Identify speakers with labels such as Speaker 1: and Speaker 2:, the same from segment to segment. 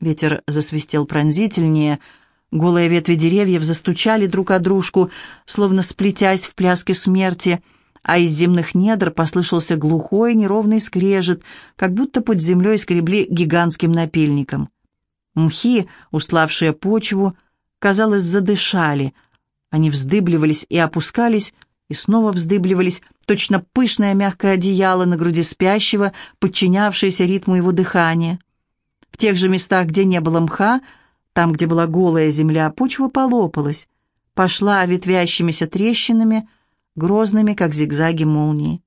Speaker 1: Ветер засвистел пронзительнее, голые ветви деревьев застучали друг о дружку, словно сплетясь в пляске смерти, а из земных недр послышался глухой неровный скрежет, как будто под землей скребли гигантским напильником. Мхи, уславшие почву, казалось, задышали. Они вздыбливались и опускались, и снова вздыбливались, точно пышное мягкое одеяло на груди спящего, подчинявшееся ритму его дыхания. Тех же местах, где не было мха, там, где была голая земля, почва полопалась, пошла ветвящимися трещинами, грозными, как зигзаги молнии.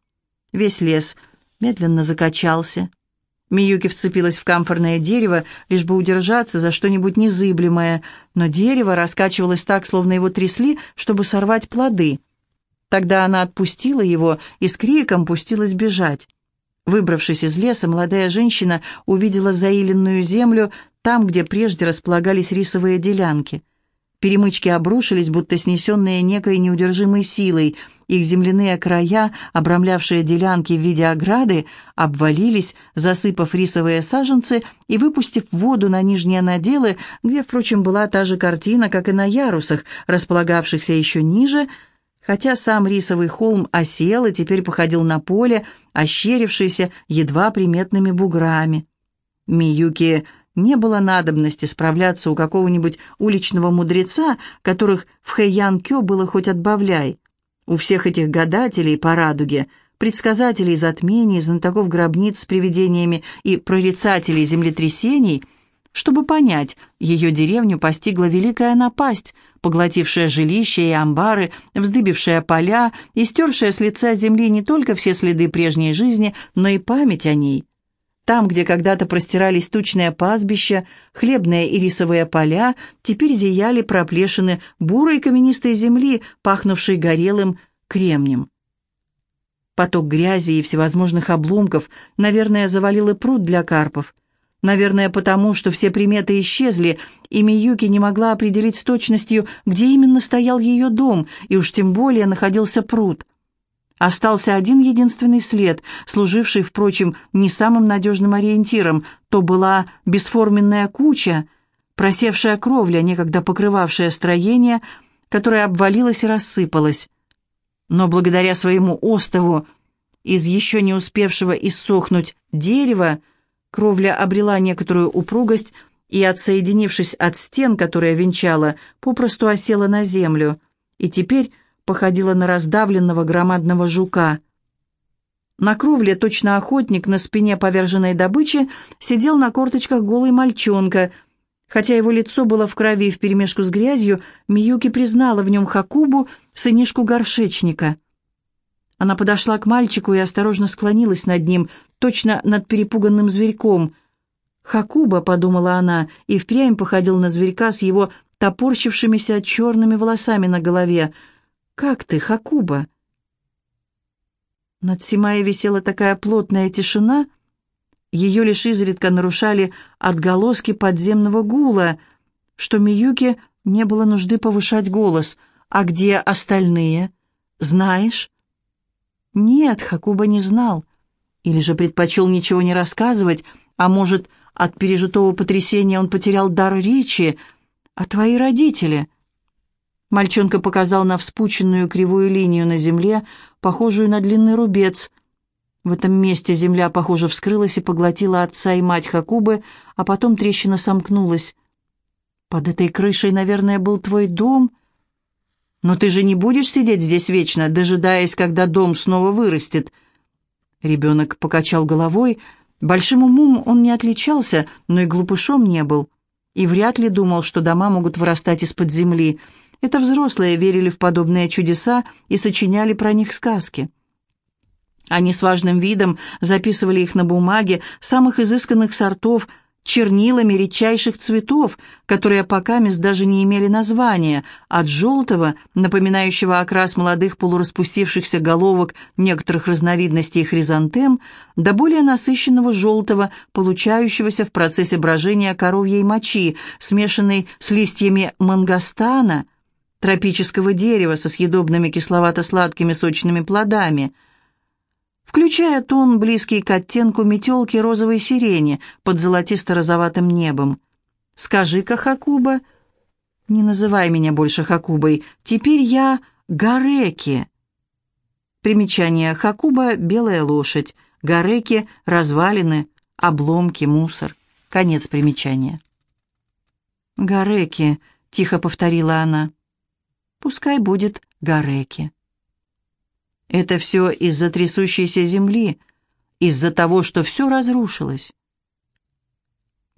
Speaker 1: Весь лес медленно закачался. Миюки вцепилась в камфорное дерево, лишь бы удержаться за что-нибудь незыблемое, но дерево раскачивалось так, словно его трясли, чтобы сорвать плоды. Тогда она отпустила его и с криком пустилась бежать. Выбравшись из леса, молодая женщина увидела заиленную землю там, где прежде располагались рисовые делянки. Перемычки обрушились, будто снесенные некой неудержимой силой. Их земляные края, обрамлявшие делянки в виде ограды, обвалились, засыпав рисовые саженцы и выпустив воду на нижние наделы, где, впрочем, была та же картина, как и на ярусах, располагавшихся еще ниже – хотя сам рисовый холм осел и теперь походил на поле, ощерившееся едва приметными буграми. Миюки не было надобности справляться у какого-нибудь уличного мудреца, которых в Хэйян-Кё было хоть отбавляй. У всех этих гадателей по радуге, предсказателей затмений, знатоков гробниц с привидениями и прорицателей землетрясений – чтобы понять, ее деревню постигла великая напасть, поглотившая жилища и амбары, вздыбившая поля и стершая с лица земли не только все следы прежней жизни, но и память о ней. Там, где когда-то простирались тучные пастбища, хлебные и рисовые поля, теперь зияли проплешины бурой каменистой земли, пахнувшей горелым кремнем. Поток грязи и всевозможных обломков, наверное, завалил и пруд для карпов – Наверное, потому, что все приметы исчезли, и Миюки не могла определить с точностью, где именно стоял ее дом, и уж тем более находился пруд. Остался один единственный след, служивший, впрочем, не самым надежным ориентиром. То была бесформенная куча, просевшая кровля, некогда покрывавшая строение, которое обвалилось и рассыпалось. Но благодаря своему остову из еще не успевшего иссохнуть дерева, Кровля обрела некоторую упругость и, отсоединившись от стен, которые венчала, попросту осела на землю и теперь походила на раздавленного громадного жука. На кровле точно охотник на спине поверженной добычи сидел на корточках голый мальчонка. Хотя его лицо было в крови вперемешку с грязью, Миюки признала в нем Хакубу, сынишку горшечника — она подошла к мальчику и осторожно склонилась над ним, точно над перепуганным зверьком. «Хакуба», — подумала она, и впрямь походил на зверька с его топорщившимися черными волосами на голове. «Как ты, Хакуба?» Над Симаей висела такая плотная тишина, ее лишь изредка нарушали отголоски подземного гула, что Миюке не было нужды повышать голос. «А где остальные? Знаешь?» Нет, Хакуба не знал. Или же предпочел ничего не рассказывать, а может, от пережитого потрясения он потерял дар речи. А твои родители? Мальчонка показал на вспученную кривую линию на земле, похожую на длинный рубец. В этом месте земля, похоже, вскрылась и поглотила отца и мать Хакубы, а потом трещина сомкнулась. «Под этой крышей, наверное, был твой дом?» «Но ты же не будешь сидеть здесь вечно, дожидаясь, когда дом снова вырастет?» Ребенок покачал головой. Большим умом он не отличался, но и глупышом не был. И вряд ли думал, что дома могут вырастать из-под земли. Это взрослые верили в подобные чудеса и сочиняли про них сказки. Они с важным видом записывали их на бумаге самых изысканных сортов – чернилами редчайших цветов, которые пока мест даже не имели названия, от желтого, напоминающего окрас молодых полураспустившихся головок некоторых разновидностей хризантем, до более насыщенного желтого, получающегося в процессе брожения коровьей мочи, смешанной с листьями мангостана, тропического дерева со съедобными кисловато-сладкими сочными плодами – включая тон, близкий к оттенку метелки розовой сирени под золотисто-розоватым небом. Скажи-ка, Хакуба...» «Не называй меня больше Хакубой. Теперь я Гареки». Примечание Хакуба — белая лошадь, Гареки — развалины, обломки, мусор. Конец примечания. «Гареки», — тихо повторила она. «Пускай будет Гареки». Это все из-за трясущейся земли, из-за того, что все разрушилось.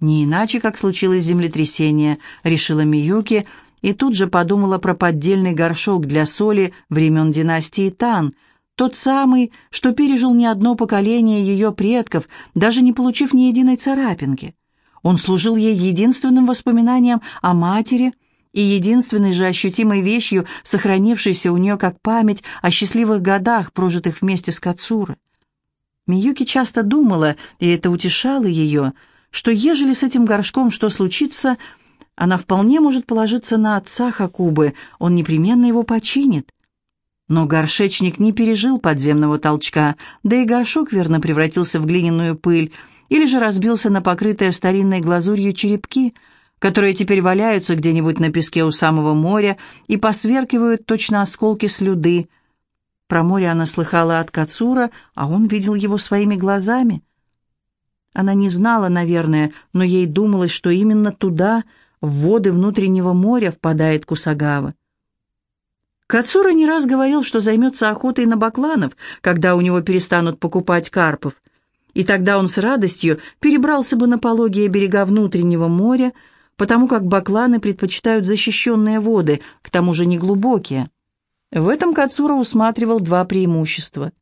Speaker 1: Не иначе, как случилось землетрясение, решила Миюки, и тут же подумала про поддельный горшок для соли времен династии Тан, тот самый, что пережил не одно поколение ее предков, даже не получив ни единой царапинки. Он служил ей единственным воспоминанием о матери и единственной же ощутимой вещью, сохранившейся у нее как память о счастливых годах, прожитых вместе с Кацурой. Миюки часто думала, и это утешало ее, что ежели с этим горшком что случится, она вполне может положиться на отца Хакубы, он непременно его починит. Но горшечник не пережил подземного толчка, да и горшок верно превратился в глиняную пыль, или же разбился на покрытые старинной глазурью черепки, которые теперь валяются где-нибудь на песке у самого моря и посверкивают точно осколки слюды. Про море она слыхала от Кацура, а он видел его своими глазами. Она не знала, наверное, но ей думалось, что именно туда, в воды внутреннего моря, впадает Кусагава. Кацура не раз говорил, что займется охотой на бакланов, когда у него перестанут покупать карпов – и тогда он с радостью перебрался бы на пологие берега внутреннего моря, потому как бакланы предпочитают защищенные воды, к тому же неглубокие. В этом Кацура усматривал два преимущества.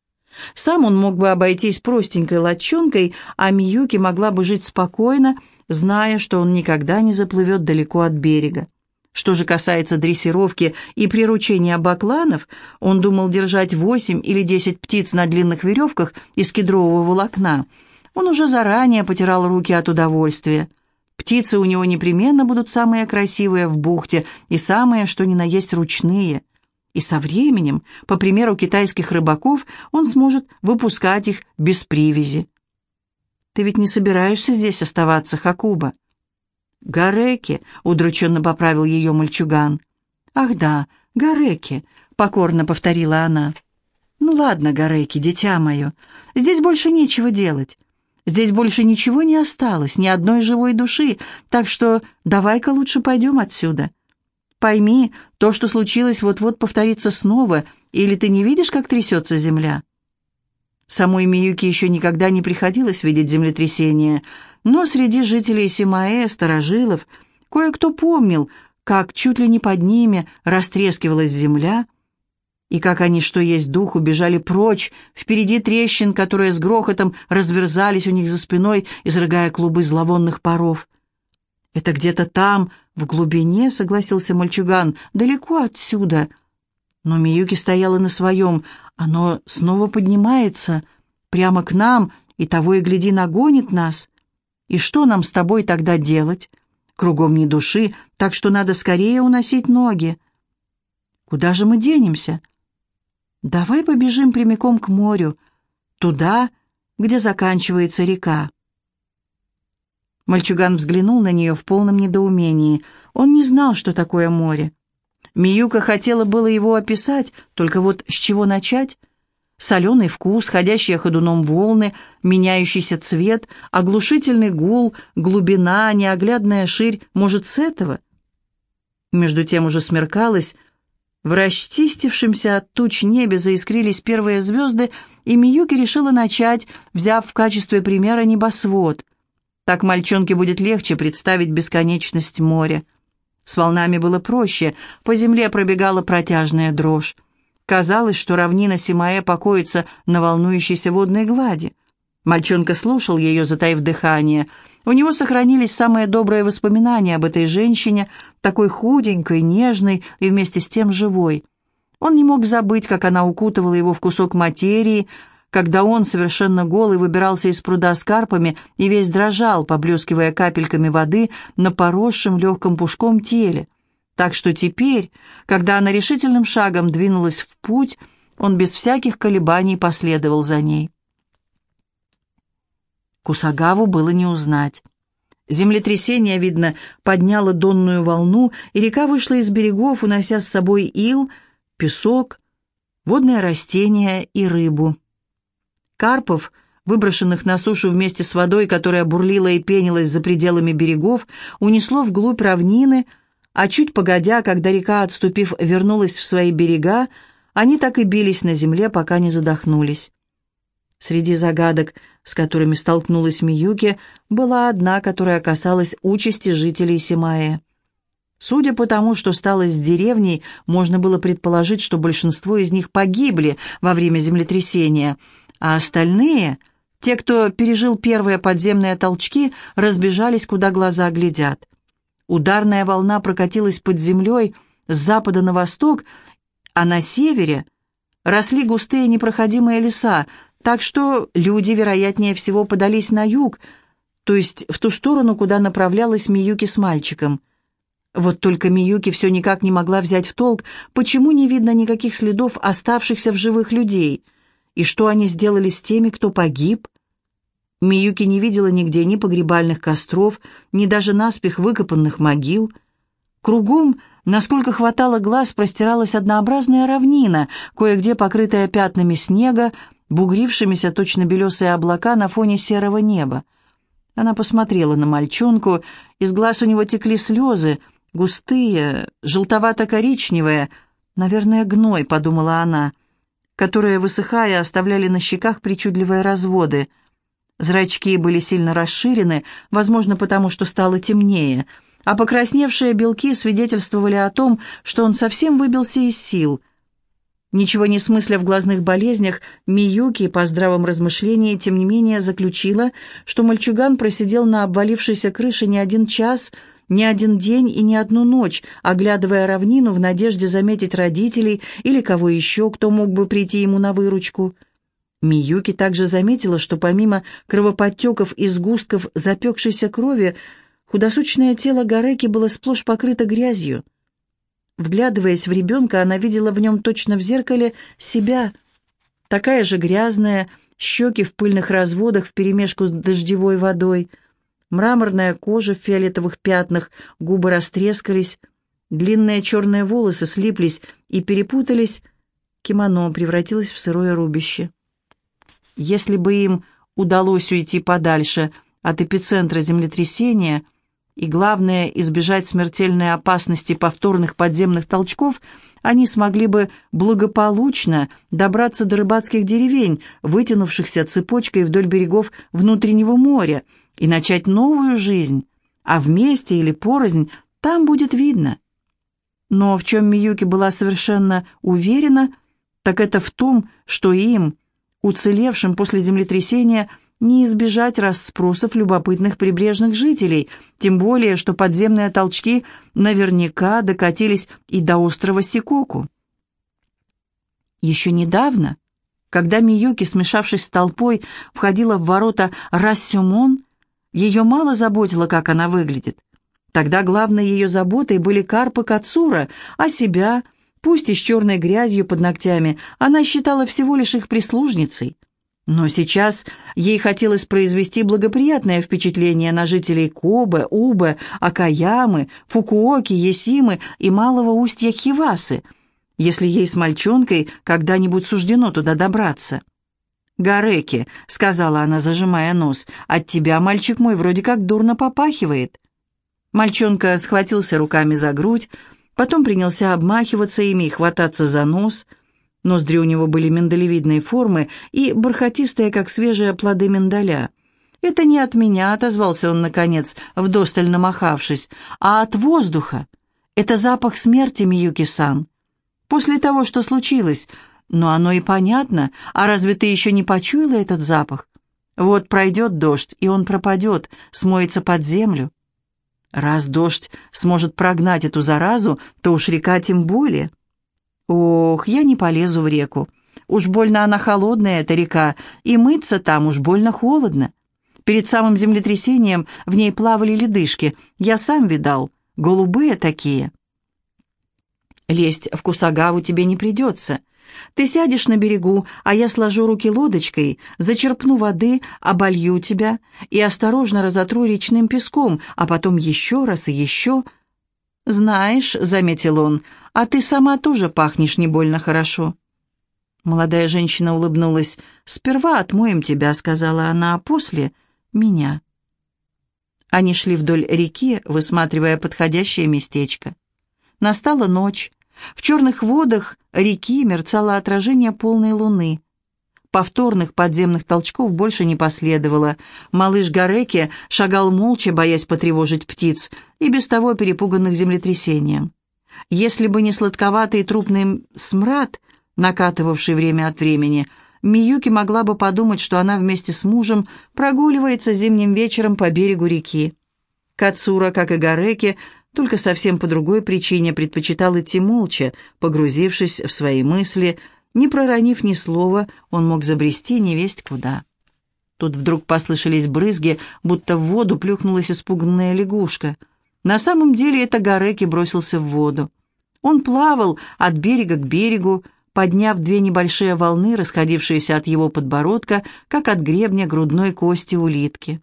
Speaker 1: Сам он мог бы обойтись простенькой лодчонкой, а Миюки могла бы жить спокойно, зная, что он никогда не заплывет далеко от берега. Что же касается дрессировки и приручения бакланов, он думал держать восемь или десять птиц на длинных веревках из кедрового волокна. Он уже заранее потирал руки от удовольствия. Птицы у него непременно будут самые красивые в бухте и самые, что ни на есть, ручные. И со временем, по примеру китайских рыбаков, он сможет выпускать их без привязи. «Ты ведь не собираешься здесь оставаться, Хакуба?» «Гареки», — удрученно поправил ее мальчуган. «Ах да, Гареки», — покорно повторила она. «Ну ладно, Гареки, дитя мое, здесь больше нечего делать. Здесь больше ничего не осталось, ни одной живой души, так что давай-ка лучше пойдем отсюда. Пойми, то, что случилось, вот-вот повторится снова, или ты не видишь, как трясется земля?» Самой Миюке еще никогда не приходилось видеть землетрясение, но среди жителей Симаэ, старожилов, кое-кто помнил, как чуть ли не под ними растрескивалась земля, и как они, что есть дух, убежали прочь, впереди трещин, которые с грохотом разверзались у них за спиной, изрыгая клубы зловонных паров. «Это где-то там, в глубине», — согласился мальчуган, — «далеко отсюда». Но Миюки стояла на своем. Оно снова поднимается прямо к нам, и того и гляди нагонит нас. И что нам с тобой тогда делать? Кругом ни души, так что надо скорее уносить ноги. Куда же мы денемся? Давай побежим прямиком к морю, туда, где заканчивается река. Мальчуган взглянул на нее в полном недоумении. Он не знал, что такое море. Миюка хотела было его описать, только вот с чего начать? Соленый вкус, ходящие ходуном волны, меняющийся цвет, оглушительный гул, глубина, неоглядная ширь, может, с этого? Между тем уже смеркалось, в расчистившемся от туч небе заискрились первые звезды, и Миюки решила начать, взяв в качестве примера небосвод. Так мальчонке будет легче представить бесконечность моря. С волнами было проще, по земле пробегала протяжная дрожь. Казалось, что равнина Симаэ покоится на волнующейся водной глади. Мальчонка слушал ее, затаив дыхание. У него сохранились самые добрые воспоминания об этой женщине, такой худенькой, нежной и вместе с тем живой. Он не мог забыть, как она укутывала его в кусок материи, когда он, совершенно голый, выбирался из пруда с карпами и весь дрожал, поблескивая капельками воды на поросшем легком пушком теле. Так что теперь, когда она решительным шагом двинулась в путь, он без всяких колебаний последовал за ней. Кусагаву было не узнать. Землетрясение, видно, подняло донную волну, и река вышла из берегов, унося с собой ил, песок, водные растения и рыбу. Карпов, выброшенных на сушу вместе с водой, которая бурлила и пенилась за пределами берегов, унесло вглубь равнины, а чуть погодя, когда река, отступив, вернулась в свои берега, они так и бились на земле, пока не задохнулись. Среди загадок, с которыми столкнулась Миюки, была одна, которая касалась участи жителей Симаэ. Судя по тому, что стало с деревней, можно было предположить, что большинство из них погибли во время землетрясения, а остальные, те, кто пережил первые подземные толчки, разбежались, куда глаза глядят. Ударная волна прокатилась под землей с запада на восток, а на севере росли густые непроходимые леса, так что люди, вероятнее всего, подались на юг, то есть в ту сторону, куда направлялась Миюки с мальчиком. Вот только Миюки все никак не могла взять в толк, почему не видно никаких следов оставшихся в живых людей, и что они сделали с теми, кто погиб. Миюки не видела нигде ни погребальных костров, ни даже наспех выкопанных могил. Кругом, насколько хватало глаз, простиралась однообразная равнина, кое-где покрытая пятнами снега, бугрившимися точно белесые облака на фоне серого неба. Она посмотрела на мальчонку, из глаз у него текли слезы, густые, желтовато-коричневые, наверное, гной, подумала она, которые, высыхая, оставляли на щеках причудливые разводы. Зрачки были сильно расширены, возможно, потому что стало темнее, а покрасневшие белки свидетельствовали о том, что он совсем выбился из сил — Ничего не смысля в глазных болезнях, Миюки, по здравом размышлении, тем не менее заключила, что мальчуган просидел на обвалившейся крыше не один час, не один день и не одну ночь, оглядывая равнину в надежде заметить родителей или кого еще, кто мог бы прийти ему на выручку. Миюки также заметила, что помимо кровоподтеков и сгустков запекшейся крови, худосочное тело Гареки было сплошь покрыто грязью. Вглядываясь в ребенка, она видела в нем точно в зеркале себя. Такая же грязная, щеки в пыльных разводах вперемешку с дождевой водой, мраморная кожа в фиолетовых пятнах, губы растрескались, длинные черные волосы слиплись и перепутались, кимоно превратилось в сырое рубище. Если бы им удалось уйти подальше от эпицентра землетрясения — и, главное, избежать смертельной опасности повторных подземных толчков, они смогли бы благополучно добраться до рыбацких деревень, вытянувшихся цепочкой вдоль берегов внутреннего моря, и начать новую жизнь, а вместе или порознь там будет видно. Но в чем Миюки была совершенно уверена, так это в том, что им, уцелевшим после землетрясения, не избежать расспросов любопытных прибрежных жителей, тем более, что подземные толчки наверняка докатились и до острова Сикоку. Еще недавно, когда Миюки, смешавшись с толпой, входила в ворота Рассюмон, ее мало заботило, как она выглядит. Тогда главной ее заботой были карпы Кацура, а себя, пусть и с черной грязью под ногтями, она считала всего лишь их прислужницей – но сейчас ей хотелось произвести благоприятное впечатление на жителей Кобе, Убе, Акаямы, Фукуоки, Есимы и малого устья Хивасы, если ей с мальчонкой когда-нибудь суждено туда добраться. «Гареки», — сказала она, зажимая нос, — «от тебя, мальчик мой, вроде как дурно попахивает». Мальчонка схватился руками за грудь, потом принялся обмахиваться ими и хвататься за нос — Ноздри у него были миндалевидной формы и бархатистые, как свежие плоды миндаля. «Это не от меня», — отозвался он, наконец, вдосталь намахавшись, «а от воздуха. Это запах смерти, Миюки-сан. После того, что случилось. Но оно и понятно. А разве ты еще не почуяла этот запах? Вот пройдет дождь, и он пропадет, смоется под землю. Раз дождь сможет прогнать эту заразу, то уж река тем более». Ох, я не полезу в реку. Уж больно она холодная, эта река, и мыться там уж больно холодно. Перед самым землетрясением в ней плавали ледышки. Я сам видал. Голубые такие. Лезть в Кусагаву тебе не придется. Ты сядешь на берегу, а я сложу руки лодочкой, зачерпну воды, оболью тебя и осторожно разотру речным песком, а потом еще раз и еще. «Знаешь», — заметил он, — «а ты сама тоже пахнешь не больно хорошо». Молодая женщина улыбнулась. «Сперва отмоем тебя», — сказала она, — «а после — меня». Они шли вдоль реки, высматривая подходящее местечко. Настала ночь. В черных водах реки мерцало отражение полной луны. Повторных подземных толчков больше не последовало. Малыш Гареки шагал молча, боясь потревожить птиц, и без того перепуганных землетрясением. Если бы не сладковатый трупный смрад, накатывавший время от времени, Миюки могла бы подумать, что она вместе с мужем прогуливается зимним вечером по берегу реки. Кацура, как и Гареки, только совсем по другой причине предпочитал идти молча, погрузившись в свои мысли, не проронив ни слова, он мог забрести невесть куда. Тут вдруг послышались брызги, будто в воду плюхнулась испуганная лягушка. На самом деле это Гареки бросился в воду. Он плавал от берега к берегу, подняв две небольшие волны, расходившиеся от его подбородка, как от гребня грудной кости улитки.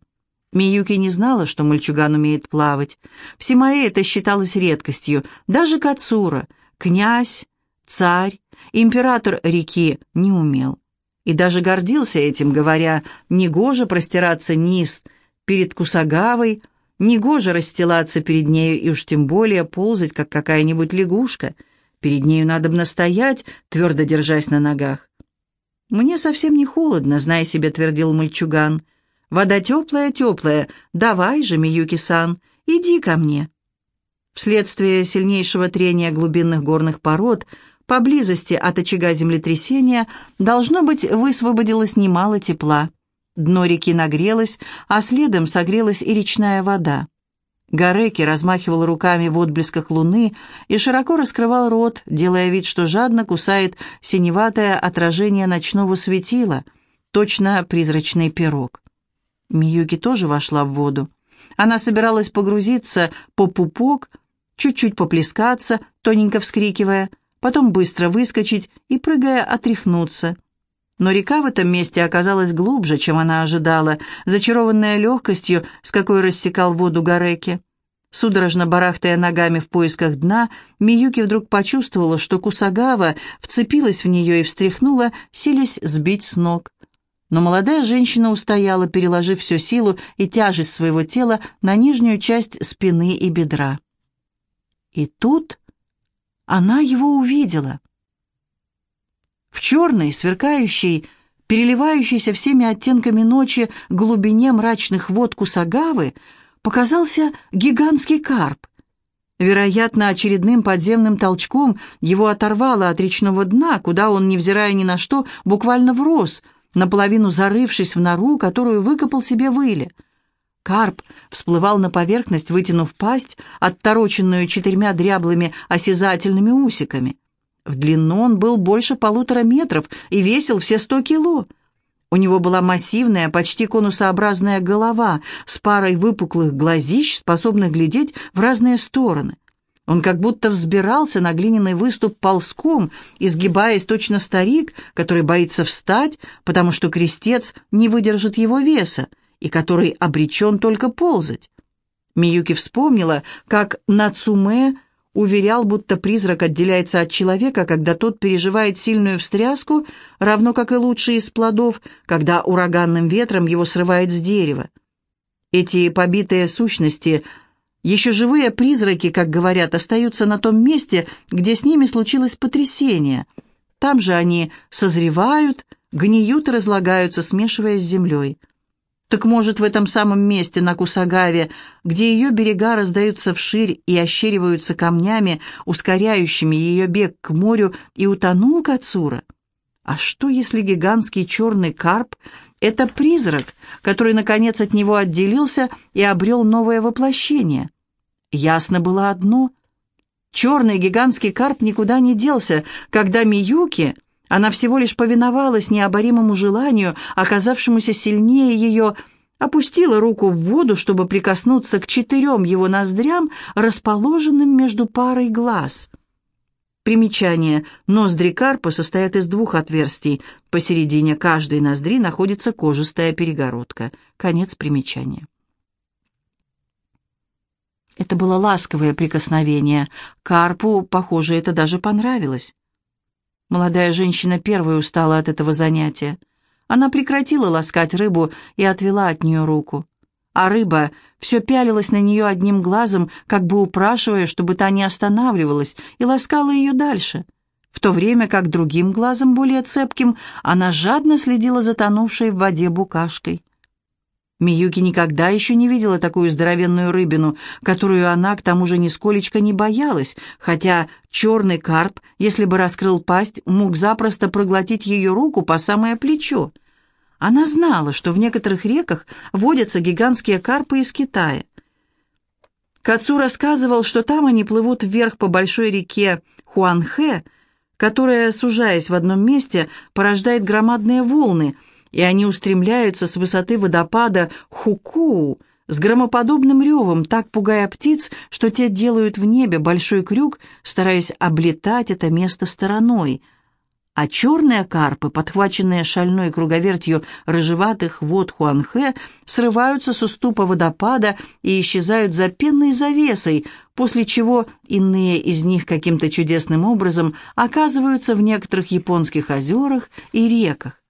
Speaker 1: Миюки не знала, что мальчуган умеет плавать. В Симаэ это считалось редкостью. Даже Кацура, князь, царь, император реки не умел. И даже гордился этим, говоря, «Негоже простираться низ перед Кусагавой, негоже расстилаться перед нею и уж тем более ползать, как какая-нибудь лягушка. Перед нею надо бы настоять, твердо держась на ногах». «Мне совсем не холодно», — зная себе, твердил мальчуган, — Вода теплая-теплая. Давай же, Миюки-сан, иди ко мне». Вследствие сильнейшего трения глубинных горных пород, поблизости от очага землетрясения, должно быть, высвободилось немало тепла. Дно реки нагрелось, а следом согрелась и речная вода. Гареки размахивал руками в отблесках луны и широко раскрывал рот, делая вид, что жадно кусает синеватое отражение ночного светила, точно призрачный пирог. Миюки тоже вошла в воду. Она собиралась погрузиться по пупок, чуть-чуть поплескаться, тоненько вскрикивая, потом быстро выскочить и, прыгая, отряхнуться. Но река в этом месте оказалась глубже, чем она ожидала, зачарованная легкостью, с какой рассекал воду Гареки. Судорожно барахтая ногами в поисках дна, Миюки вдруг почувствовала, что Кусагава вцепилась в нее и встряхнула, силясь сбить с ног. Но молодая женщина устояла, переложив всю силу и тяжесть своего тела на нижнюю часть спины и бедра. И тут она его увидела. В черной, сверкающей, переливающейся всеми оттенками ночи глубине мрачных вод Кусагавы показался гигантский карп. Вероятно, очередным подземным толчком его оторвало от речного дна, куда он, невзирая ни на что, буквально врос — наполовину зарывшись в нору, которую выкопал себе выли. Карп всплывал на поверхность, вытянув пасть, оттороченную четырьмя дряблыми осязательными усиками. В длину он был больше полутора метров и весил все сто кило. У него была массивная, почти конусообразная голова с парой выпуклых глазищ, способных глядеть в разные стороны. Он как будто взбирался на глиняный выступ ползком, изгибаясь точно старик, который боится встать, потому что крестец не выдержит его веса, и который обречен только ползать. Миюки вспомнила, как Нацуме уверял, будто призрак отделяется от человека, когда тот переживает сильную встряску, равно как и лучший из плодов, когда ураганным ветром его срывает с дерева. Эти побитые сущности – еще живые призраки, как говорят, остаются на том месте, где с ними случилось потрясение. Там же они созревают, гниют и разлагаются, смешиваясь с землей. Так может, в этом самом месте, на Кусагаве, где ее берега раздаются вширь и ощериваются камнями, ускоряющими ее бег к морю, и утонул Кацура? А что, если гигантский черный карп — это призрак, который, наконец, от него отделился и обрел новое воплощение? Ясно было одно. Черный гигантский карп никуда не делся, когда Миюки... Она всего лишь повиновалась необоримому желанию, оказавшемуся сильнее ее, опустила руку в воду, чтобы прикоснуться к четырем его ноздрям, расположенным между парой глаз. Примечание. Ноздри карпа состоят из двух отверстий. Посередине каждой ноздри находится кожистая перегородка. Конец примечания. Это было ласковое прикосновение. Карпу, похоже, это даже понравилось. Молодая женщина первой устала от этого занятия. Она прекратила ласкать рыбу и отвела от нее руку. А рыба все пялилась на нее одним глазом, как бы упрашивая, чтобы та не останавливалась, и ласкала ее дальше, в то время как другим глазом, более цепким, она жадно следила за тонувшей в воде букашкой. Миюки никогда еще не видела такую здоровенную рыбину, которую она, к тому же, нисколечко не боялась, хотя черный карп, если бы раскрыл пасть, мог запросто проглотить ее руку по самое плечо. Она знала, что в некоторых реках водятся гигантские карпы из Китая. Кацу рассказывал, что там они плывут вверх по большой реке Хуанхэ, которая, сужаясь в одном месте, порождает громадные волны – и они устремляются с высоты водопада Хукуу с громоподобным ревом, так пугая птиц, что те делают в небе большой крюк, стараясь облетать это место стороной. А черные карпы, подхваченные шальной круговертью рыжеватых вод Хуанхэ, срываются с уступа водопада и исчезают за пенной завесой, после чего иные из них каким-то чудесным образом оказываются в некоторых японских озерах и реках.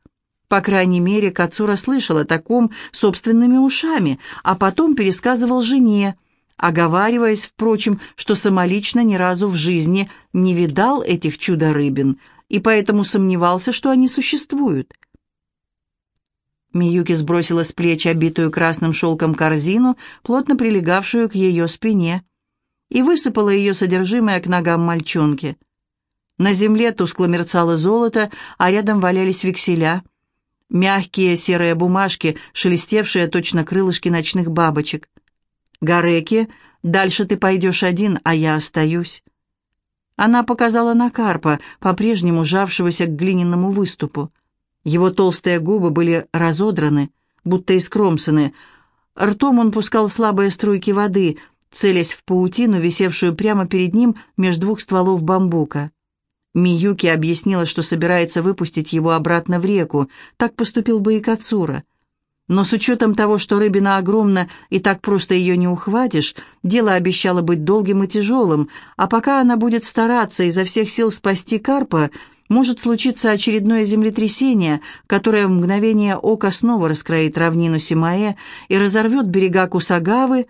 Speaker 1: По крайней мере, Кацура слышал о таком собственными ушами, а потом пересказывал жене, оговариваясь, впрочем, что самолично ни разу в жизни не видал этих чудо-рыбин и поэтому сомневался, что они существуют. Миюки сбросила с плеч обитую красным шелком корзину, плотно прилегавшую к ее спине, и высыпала ее содержимое к ногам мальчонки. На земле тускло мерцало золото, а рядом валялись векселя — мягкие серые бумажки, шелестевшие точно крылышки ночных бабочек. «Гареки, дальше ты пойдешь один, а я остаюсь». Она показала на Карпа, по-прежнему жавшегося к глиняному выступу. Его толстые губы были разодраны, будто искромсаны. Ртом он пускал слабые струйки воды, целясь в паутину, висевшую прямо перед ним между двух стволов бамбука. Миюки объяснила, что собирается выпустить его обратно в реку. Так поступил бы и Кацура. Но с учетом того, что рыбина огромна и так просто ее не ухватишь, дело обещало быть долгим и тяжелым, а пока она будет стараться изо всех сил спасти карпа, может случиться очередное землетрясение, которое в мгновение ока снова раскроит равнину Симаэ и разорвет берега Кусагавы,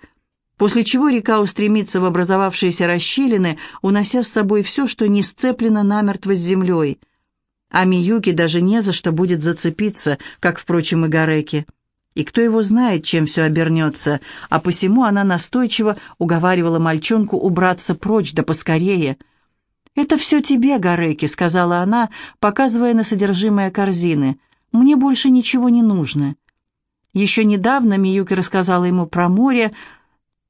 Speaker 1: после чего река устремится в образовавшиеся расщелины, унося с собой все, что не сцеплено намертво с землей. А Миюки даже не за что будет зацепиться, как, впрочем, и Гареки. И кто его знает, чем все обернется, а посему она настойчиво уговаривала мальчонку убраться прочь, да поскорее. «Это все тебе, Гареки», — сказала она, показывая на содержимое корзины. «Мне больше ничего не нужно». Еще недавно Миюки рассказала ему про море,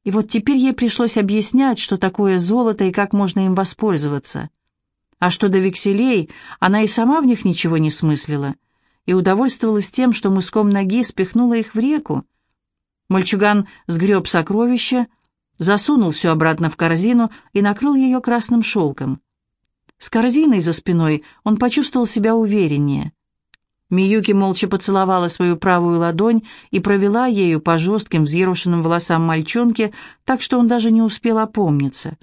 Speaker 1: и вот теперь ей пришлось объяснять, что такое золото и как можно им воспользоваться. А что до векселей, она и сама в них ничего не смыслила и удовольствовалась тем, что мыском ноги спихнула их в реку. Мальчуган сгреб сокровища, засунул все обратно в корзину и накрыл ее красным шелком. С корзиной за спиной он почувствовал себя увереннее. Миюки молча поцеловала свою правую ладонь и провела ею по жестким взъерошенным волосам мальчонки, так что он даже не успел опомниться.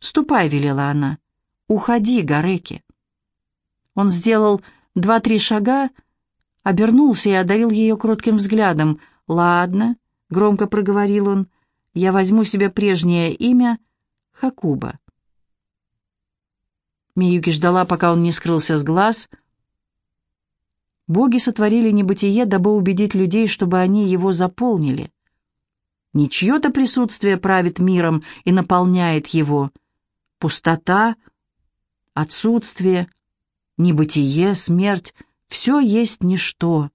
Speaker 1: «Ступай», — велела она. «Уходи, Гареки». Он сделал два-три шага, обернулся и одарил ее кротким взглядом. «Ладно», — громко проговорил он, — «я возьму себе прежнее имя Хакуба». Миюки ждала, пока он не скрылся с глаз — Боги сотворили небытие, дабы убедить людей, чтобы они его заполнили. Не чье-то присутствие правит миром и наполняет его. Пустота, отсутствие, небытие, смерть — все есть ничто.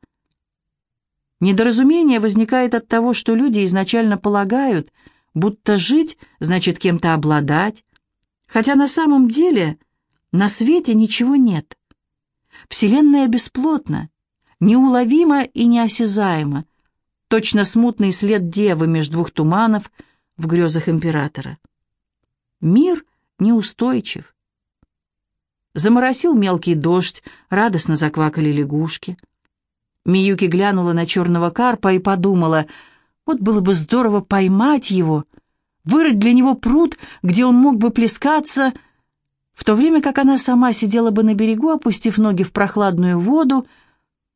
Speaker 1: Недоразумение возникает от того, что люди изначально полагают, будто жить значит кем-то обладать, хотя на самом деле на свете ничего нет. Вселенная бесплотна, неуловима и неосязаема, точно смутный след девы между двух туманов в грезах императора. Мир неустойчив. Заморосил мелкий дождь, радостно заквакали лягушки. Миюки глянула на черного карпа и подумала, вот было бы здорово поймать его, вырыть для него пруд, где он мог бы плескаться, в то время как она сама сидела бы на берегу, опустив ноги в прохладную воду,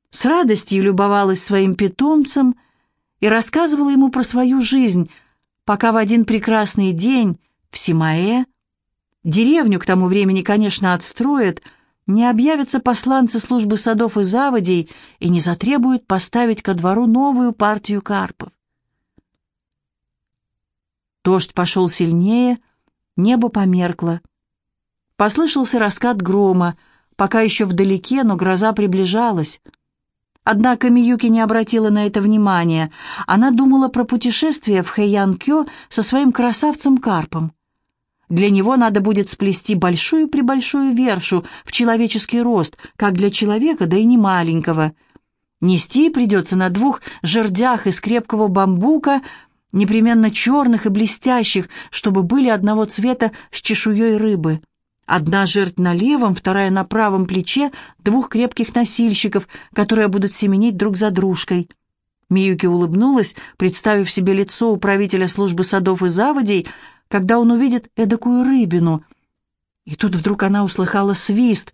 Speaker 1: с радостью любовалась своим питомцем и рассказывала ему про свою жизнь, пока в один прекрасный день в Симаэ, деревню к тому времени, конечно, отстроят, не объявятся посланцы службы садов и заводей и не затребуют поставить ко двору новую партию карпов. Дождь пошел сильнее, небо померкло. Послышался раскат грома, пока еще вдалеке, но гроза приближалась. Однако Миюки не обратила на это внимания. Она думала про путешествие в Хэйян-Кё со своим красавцем-карпом. Для него надо будет сплести большую-пребольшую вершу в человеческий рост, как для человека, да и не маленького. Нести придется на двух жердях из крепкого бамбука, непременно черных и блестящих, чтобы были одного цвета с чешуей рыбы. Одна жертва на левом, вторая на правом плече двух крепких носильщиков, которые будут семенить друг за дружкой. Миюки улыбнулась, представив себе лицо управителя службы садов и заводей, когда он увидит эдакую рыбину. И тут вдруг она услыхала свист,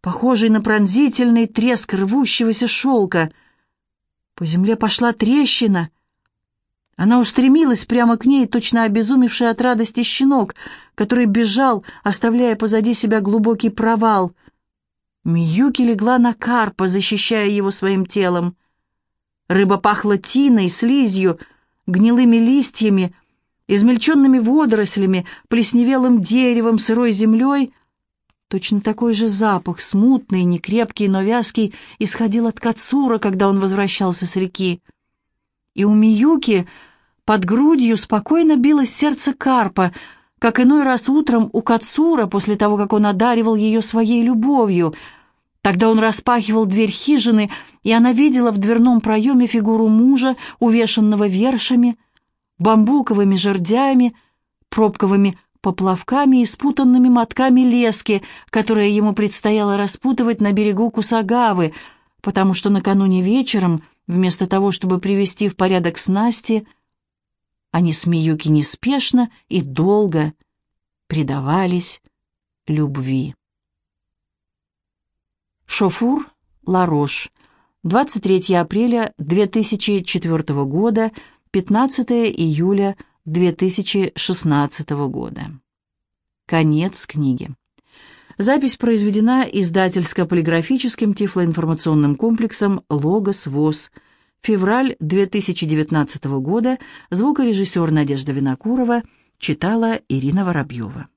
Speaker 1: похожий на пронзительный треск рвущегося шелка. По земле пошла трещина — она устремилась прямо к ней, точно обезумевший от радости щенок, который бежал, оставляя позади себя глубокий провал. Миюки легла на карпа, защищая его своим телом. Рыба пахла тиной, слизью, гнилыми листьями, измельченными водорослями, плесневелым деревом, сырой землей. Точно такой же запах, смутный, некрепкий, но вязкий, исходил от Кацура, когда он возвращался с реки. И у Миюки под грудью спокойно билось сердце Карпа, как иной раз утром у Кацура, после того, как он одаривал ее своей любовью. Тогда он распахивал дверь хижины, и она видела в дверном проеме фигуру мужа, увешанного вершами, бамбуковыми жердями, пробковыми поплавками и спутанными мотками лески, которые ему предстояло распутывать на берегу Кусагавы, потому что накануне вечером, вместо того, чтобы привести в порядок снасти, они с Миюки неспешно и долго предавались любви. Шофур, Ларош, 23 апреля 2004 года, 15 июля 2016 года. Конец книги. Запись произведена издательско-полиграфическим тифлоинформационным комплексом «Логос ВОЗ», Февраль 2019 года. Звукорежиссер Надежда Винокурова читала Ирина Воробьева.